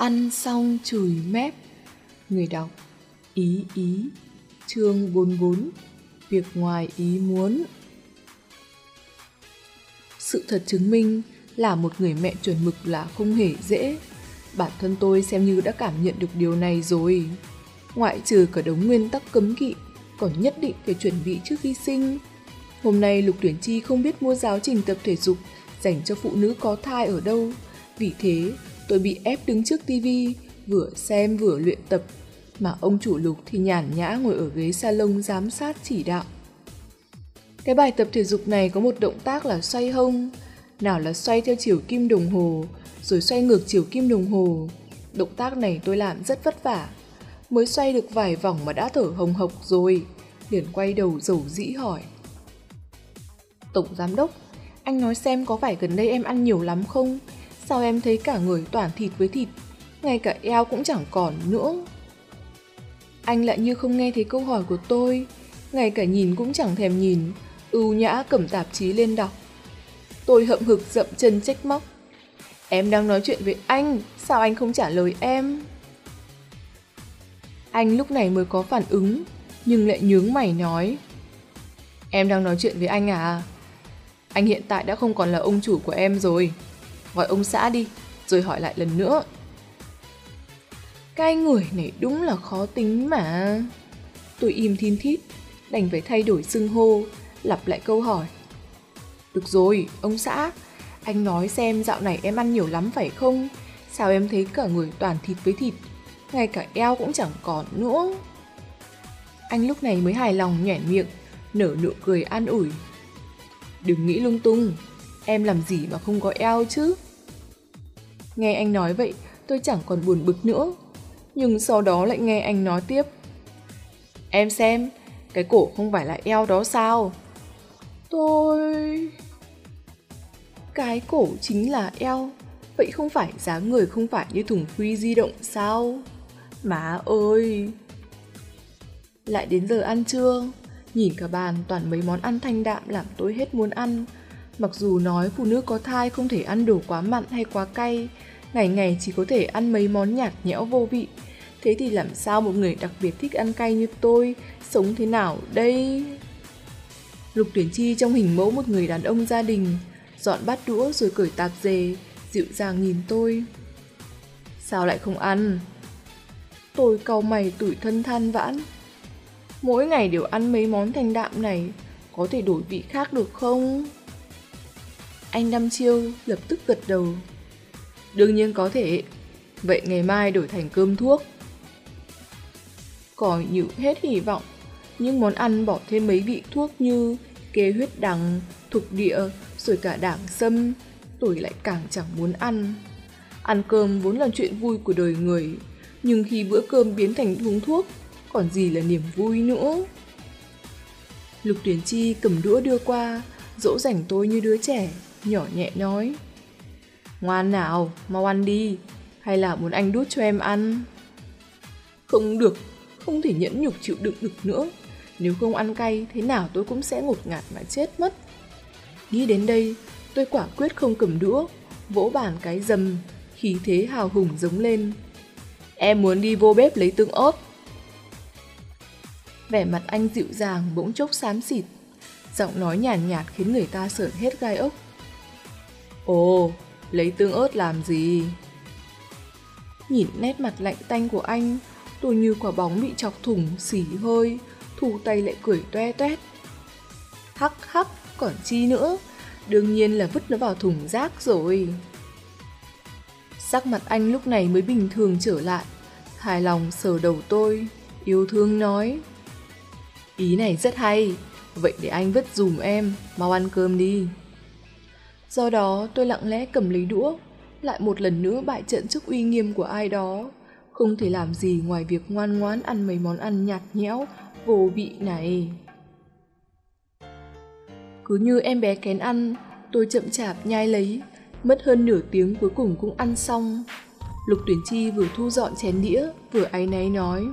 Ăn xong chùi mép Người đọc Ý ý Chương 44 Việc ngoài ý muốn Sự thật chứng minh là một người mẹ chuẩn mực là không hề dễ. Bản thân tôi xem như đã cảm nhận được điều này rồi. Ngoại trừ cả đống nguyên tắc cấm kỵ, còn nhất định phải chuẩn bị trước khi sinh. Hôm nay Lục Tuyển Chi không biết mua giáo trình tập thể dục dành cho phụ nữ có thai ở đâu. Vì thế, tôi bị ép đứng trước tivi, vừa xem vừa luyện tập. Mà ông chủ Lục thì nhàn nhã ngồi ở ghế salon giám sát chỉ đạo. Cái bài tập thể dục này có một động tác là xoay hông, nào là xoay theo chiều kim đồng hồ, rồi xoay ngược chiều kim đồng hồ. Động tác này tôi làm rất vất vả. Mới xoay được vài vòng mà đã thở hồng hộc rồi, liền quay đầu dầu dĩ hỏi. Tổng giám đốc, anh nói xem có phải gần đây em ăn nhiều lắm không? Sao em thấy cả người toàn thịt với thịt, ngay cả eo cũng chẳng còn nữa. Anh lại như không nghe thấy câu hỏi của tôi, ngay cả nhìn cũng chẳng thèm nhìn, ưu nhã cầm tạp chí lên đọc. Tôi hậm hực dậm chân trách móc. Em đang nói chuyện với anh, sao anh không trả lời em? Anh lúc này mới có phản ứng, nhưng lại nhướng mày nói. Em đang nói chuyện với anh à? Anh hiện tại đã không còn là ông chủ của em rồi. Gọi ông xã đi, rồi hỏi lại lần nữa. Cái người này đúng là khó tính mà. Tôi im thiên thít, đành phải thay đổi xưng hô, lặp lại câu hỏi. Được rồi, ông xã, anh nói xem dạo này em ăn nhiều lắm phải không? Sao em thấy cả người toàn thịt với thịt, ngay cả eo cũng chẳng còn nữa. Anh lúc này mới hài lòng nhoẻn miệng, nở nụ cười an ủi. Đừng nghĩ lung tung, em làm gì mà không có eo chứ? Nghe anh nói vậy, tôi chẳng còn buồn bực nữa. Nhưng sau đó lại nghe anh nói tiếp. Em xem, cái cổ không phải là eo đó sao? Tôi... Cái cổ chính là eo, vậy không phải dáng người không phải như thùng phi di động sao? Má ơi! Lại đến giờ ăn trưa, nhìn cả bàn toàn mấy món ăn thanh đạm làm tôi hết muốn ăn. Mặc dù nói phụ nữ có thai không thể ăn đồ quá mặn hay quá cay, ngày ngày chỉ có thể ăn mấy món nhạt nhẽo vô vị. Thế thì làm sao một người đặc biệt thích ăn cay như tôi sống thế nào đây? Lục Tuyển Chi trong hình mẫu một người đàn ông gia đình, dọn bát đũa rồi cởi tạp dề, dịu dàng nhìn tôi. Sao lại không ăn? Tôi cau mày tủi thân than vãn. Mỗi ngày đều ăn mấy món thanh đạm này, có thể đổi vị khác được không? Anh Năm Chiêu lập tức gật đầu. Đương nhiên có thể, vậy ngày mai đổi thành cơm thuốc. Còi nhịu hết hy vọng, nhưng món ăn bỏ thêm mấy vị thuốc như kê huyết đắng, thục địa, rồi cả đảng sâm, tôi lại càng chẳng muốn ăn. Ăn cơm vốn là chuyện vui của đời người, nhưng khi bữa cơm biến thành uống thuốc, còn gì là niềm vui nữa. Lục tuyển chi cầm đũa đưa qua, dỗ dành tôi như đứa trẻ, nhỏ nhẹ nói. Ngoan nào, mau ăn đi, hay là muốn anh đút cho em ăn? Không được, không thể nhẫn nhục chịu đựng được nữa. Nếu không ăn cay, thế nào tôi cũng sẽ ngột ngạt mà chết mất. Nghĩ đến đây, tôi quả quyết không cầm đũa, vỗ bàn cái dầm, khí thế hào hùng giống lên. Em muốn đi vô bếp lấy tương ớt. Vẻ mặt anh dịu dàng bỗng chốc xám xịt, giọng nói nhàn nhạt, nhạt khiến người ta sởn hết gai ốc. Ồ, lấy tương ớt làm gì? Nhìn nét mặt lạnh tanh của anh, tôi như quả bóng bị chọc thủng, xỉ hơi, thủ tay lại cười toe toét. Hắc hắc, còn chi nữa, đương nhiên là vứt nó vào thùng rác rồi. Sắc mặt anh lúc này mới bình thường trở lại, hài lòng sờ đầu tôi, yêu thương nói. Ý này rất hay, vậy để anh vứt dùm em, mau ăn cơm đi. Do đó tôi lặng lẽ cầm lấy đũa, lại một lần nữa bại trận trước uy nghiêm của ai đó. Không thể làm gì ngoài việc ngoan ngoãn ăn mấy món ăn nhạt nhẽo, vô vị này. Cứ như em bé kén ăn, tôi chậm chạp nhai lấy, mất hơn nửa tiếng cuối cùng cũng ăn xong. Lục tuyển chi vừa thu dọn chén đĩa, vừa áy náy nói.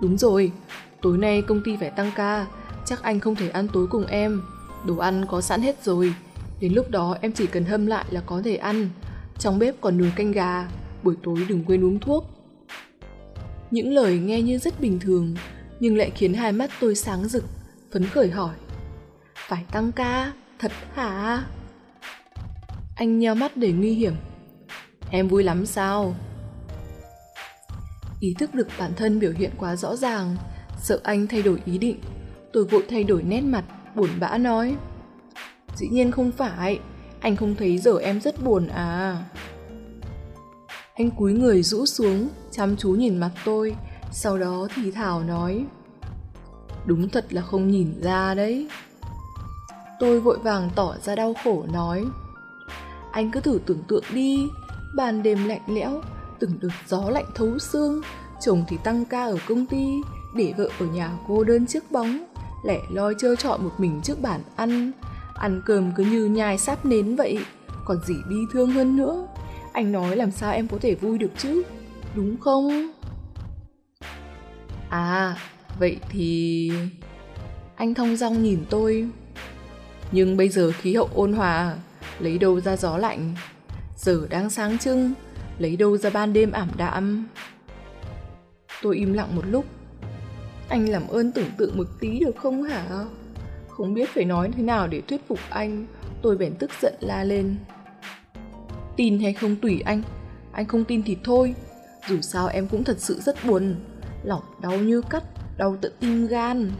Đúng rồi, tối nay công ty phải tăng ca, chắc anh không thể ăn tối cùng em. Đồ ăn có sẵn hết rồi, đến lúc đó em chỉ cần hâm lại là có thể ăn. Trong bếp còn nồi canh gà, buổi tối đừng quên uống thuốc. Những lời nghe như rất bình thường, nhưng lại khiến hai mắt tôi sáng rực, phấn khởi hỏi. Phải tăng ca, thật hả? Anh nheo mắt để nguy hiểm. Em vui lắm sao? Ý thức được bản thân biểu hiện quá rõ ràng, sợ anh thay đổi ý định. Tôi vội thay đổi nét mặt, buồn bã nói. Dĩ nhiên không phải, anh không thấy giờ em rất buồn à. Anh cúi người rũ xuống, chăm chú nhìn mặt tôi, sau đó thì thảo nói. Đúng thật là không nhìn ra đấy. Tôi vội vàng tỏ ra đau khổ nói. Anh cứ thử tưởng tượng đi, bàn đêm lạnh lẽo, từng đợt gió lạnh thấu xương, chồng thì tăng ca ở công ty, để vợ ở nhà cô đơn trước bóng, lẻ loi chơi trọi một mình trước bàn ăn, ăn cơm cứ như nhai sáp nến vậy, còn gì bi thương hơn nữa. Anh nói làm sao em có thể vui được chứ, đúng không? À, vậy thì... Anh thông dong nhìn tôi. Nhưng bây giờ khí hậu ôn hòa, lấy đâu ra gió lạnh? Giờ đang sáng trưng, lấy đâu ra ban đêm ảm đạm? Tôi im lặng một lúc. Anh làm ơn tưởng tượng một tí được không hả? Không biết phải nói thế nào để thuyết phục anh, tôi bèn tức giận la lên. Tin hay không tùy anh, anh không tin thì thôi, dù sao em cũng thật sự rất buồn, lòng đau như cắt, đau tận tim gan.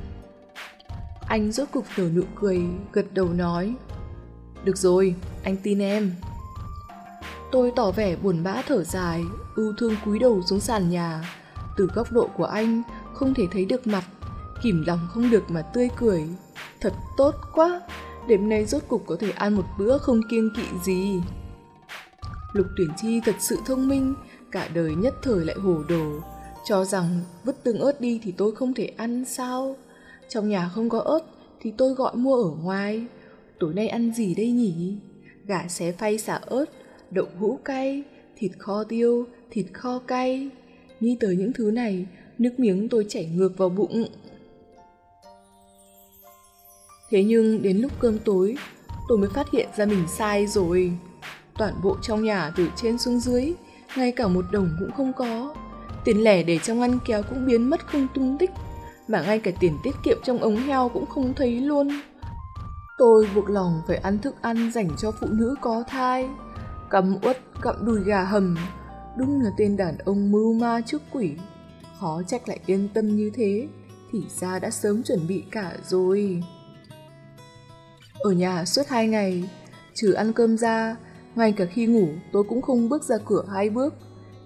Anh rốt cục nở nụ cười, gật đầu nói. Được rồi, anh tin em. Tôi tỏ vẻ buồn bã thở dài, ưu thương cúi đầu xuống sàn nhà. Từ góc độ của anh, không thể thấy được mặt, kìm lòng không được mà tươi cười. Thật tốt quá, đêm nay rốt cục có thể ăn một bữa không kiêng kỵ gì. Lục tuyển chi thật sự thông minh, cả đời nhất thời lại hồ đồ, cho rằng vứt tương ớt đi thì tôi không thể ăn sao. Trong nhà không có ớt thì tôi gọi mua ở ngoài. Tối nay ăn gì đây nhỉ? Gà xé phay xả ớt, đậu hũ cay, thịt kho tiêu, thịt kho cay. Nghĩ tới những thứ này, nước miếng tôi chảy ngược vào bụng. Thế nhưng đến lúc cơm tối, tôi mới phát hiện ra mình sai rồi. Toàn bộ trong nhà từ trên xuống dưới, ngay cả một đồng cũng không có. Tiền lẻ để trong ngăn kéo cũng biến mất không tung tích, mà ngay cả tiền tiết kiệm trong ống heo cũng không thấy luôn. Tôi buộc lòng phải ăn thức ăn dành cho phụ nữ có thai. Cắm uất cặm đùi gà hầm, đúng là tên đàn ông mưu ma trước quỷ. Khó trách lại yên tâm như thế, thì ra đã sớm chuẩn bị cả rồi. Ở nhà suốt hai ngày, trừ ăn cơm ra, ngay cả khi ngủ tôi cũng không bước ra cửa hai bước,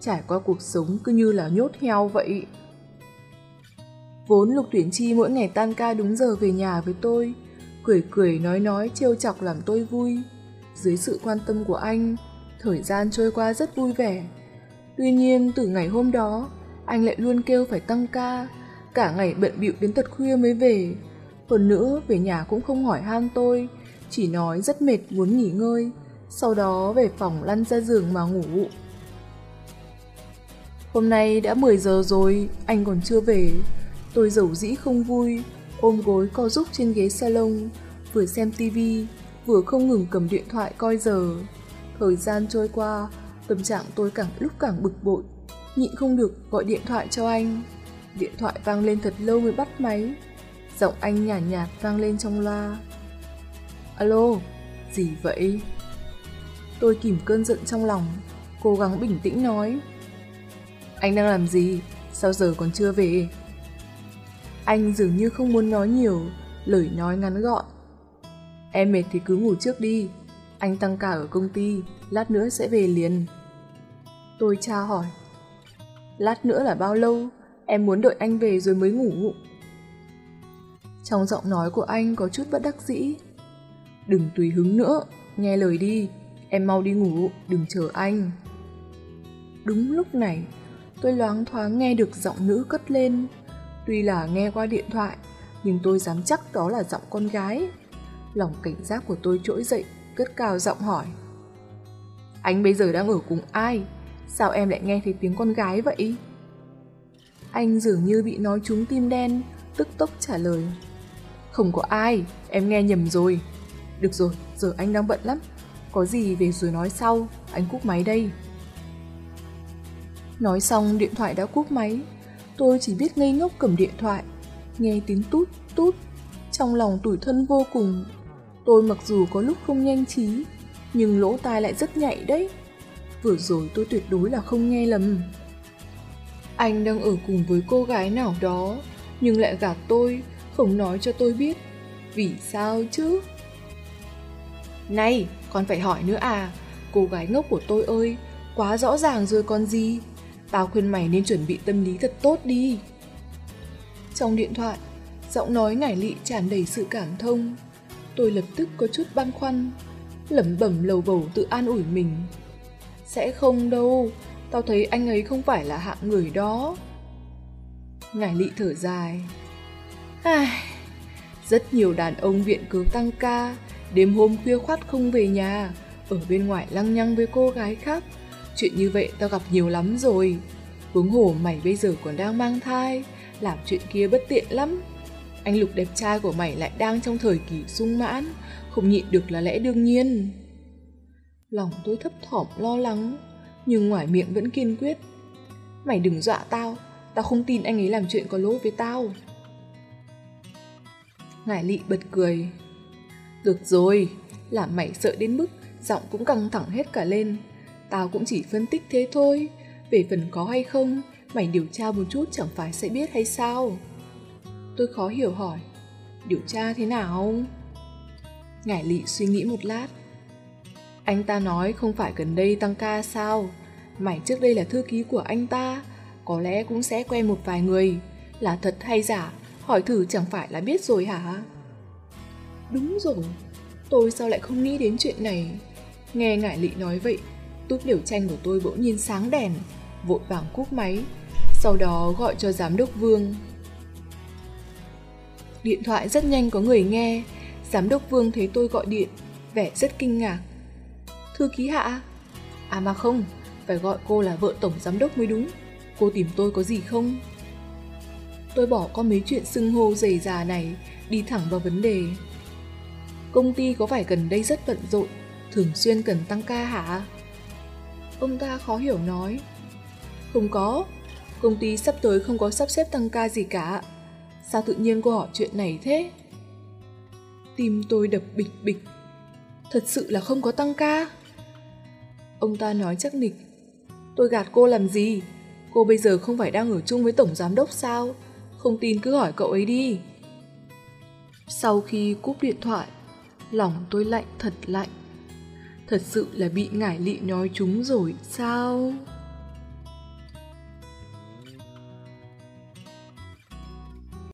trải qua cuộc sống cứ như là nhốt heo vậy. Vốn Lục Tuyển Chi mỗi ngày tan ca đúng giờ về nhà với tôi, cười cười nói nói trêu chọc làm tôi vui. Dưới sự quan tâm của anh, thời gian trôi qua rất vui vẻ. Tuy nhiên từ ngày hôm đó, anh lại luôn kêu phải tăng ca, cả ngày bận bịu đến tận khuya mới về. Hơn nữa, về nhà cũng không hỏi han tôi, chỉ nói rất mệt muốn nghỉ ngơi, sau đó về phòng lăn ra giường mà ngủ. Hôm nay đã 10 giờ rồi, anh còn chưa về. Tôi dầu dĩ không vui, ôm gối co rúc trên ghế salon, vừa xem tivi, vừa không ngừng cầm điện thoại coi giờ. Thời gian trôi qua, tâm trạng tôi càng lúc càng bực bội, nhịn không được gọi điện thoại cho anh. Điện thoại vang lên thật lâu mới bắt máy. Giọng anh nhàn nhạt, nhạt vang lên trong loa. Alo, gì vậy? Tôi kìm cơn giận trong lòng, cố gắng bình tĩnh nói. Anh đang làm gì? Sao giờ còn chưa về? Anh dường như không muốn nói nhiều, lời nói ngắn gọn. Em mệt thì cứ ngủ trước đi, anh tăng ca ở công ty, lát nữa sẽ về liền. Tôi tra hỏi. Lát nữa là bao lâu? Em muốn đợi anh về rồi mới ngủ. Trong giọng nói của anh có chút bất đắc dĩ. Đừng tùy hứng nữa, nghe lời đi, em mau đi ngủ, đừng chờ anh. Đúng lúc này, tôi loáng thoáng nghe được giọng nữ cất lên. Tuy là nghe qua điện thoại, nhưng tôi dám chắc đó là giọng con gái. Lòng cảnh giác của tôi trỗi dậy, cất cao giọng hỏi. Anh bây giờ đang ở cùng ai? Sao em lại nghe thấy tiếng con gái vậy? Anh dường như bị nói trúng tim đen, tức tốc trả lời. Không có ai, em nghe nhầm rồi. Được rồi, giờ anh đang bận lắm. Có gì về rồi nói sau, anh cúp máy đây. Nói xong điện thoại đã cúp máy. Tôi chỉ biết ngây ngốc cầm điện thoại, nghe tiếng tút tút. Trong lòng tủi thân vô cùng. Tôi mặc dù có lúc không nhanh trí, nhưng lỗ tai lại rất nhạy đấy. Vừa rồi tôi tuyệt đối là không nghe lầm. Anh đang ở cùng với cô gái nào đó, nhưng lại gạt tôi, không nói cho tôi biết. Vì sao chứ? Này, còn phải hỏi nữa à, cô gái ngốc của tôi ơi, quá rõ ràng rồi con gì. Tao khuyên mày nên chuẩn bị tâm lý thật tốt đi. Trong điện thoại, giọng nói ngải lị tràn đầy sự cảm thông. Tôi lập tức có chút băn khoăn, lẩm bẩm lầu bầu tự an ủi mình. Sẽ không đâu, tao thấy anh ấy không phải là hạng người đó. Ngải lị thở dài. Ai... Rất nhiều đàn ông viện cứu tăng ca, đêm hôm khuya khoát không về nhà, ở bên ngoài lăng nhăng với cô gái khác. Chuyện như vậy tao gặp nhiều lắm rồi. Huống hổ mày bây giờ còn đang mang thai, làm chuyện kia bất tiện lắm. Anh Lục đẹp trai của mày lại đang trong thời kỳ sung mãn, không nhịn được là lẽ đương nhiên. Lòng tôi thấp thỏm lo lắng, nhưng ngoài miệng vẫn kiên quyết. Mày đừng dọa tao, tao không tin anh ấy làm chuyện có lỗi với tao. Ngải lị bật cười. Được rồi, làm mày sợ đến mức giọng cũng căng thẳng hết cả lên. Tao cũng chỉ phân tích thế thôi, về phần có hay không, mày điều tra một chút chẳng phải sẽ biết hay sao? Tôi khó hiểu hỏi, điều tra thế nào? Ngải lị suy nghĩ một lát. Anh ta nói không phải gần đây tăng ca sao? Mày trước đây là thư ký của anh ta, có lẽ cũng sẽ quen một vài người. Là thật hay giả, hỏi thử chẳng phải là biết rồi hả? Đúng rồi, tôi sao lại không nghĩ đến chuyện này? Nghe ngải lị nói vậy, túp liều tranh của tôi bỗng nhiên sáng đèn, vội vàng cúp máy, sau đó gọi cho giám đốc Vương. Điện thoại rất nhanh có người nghe, giám đốc Vương thấy tôi gọi điện, vẻ rất kinh ngạc. Thư ký hạ? À mà không, phải gọi cô là vợ tổng giám đốc mới đúng. Cô tìm tôi có gì không? Tôi bỏ qua mấy chuyện xưng hô dày già này, đi thẳng vào vấn đề. Công ty có phải gần đây rất bận rộn, thường xuyên cần tăng ca hả? Ông ta khó hiểu nói. Không có, công ty sắp tới không có sắp xếp tăng ca gì cả. Sao tự nhiên cô hỏi chuyện này thế? Tim tôi đập bịch bịch. Thật sự là không có tăng ca. Ông ta nói chắc nịch. Tôi gạt cô làm gì? Cô bây giờ không phải đang ở chung với tổng giám đốc sao? Không tin cứ hỏi cậu ấy đi. Sau khi cúp điện thoại, lòng tôi lạnh thật lạnh. Thật sự là bị ngải lị nói chúng rồi sao?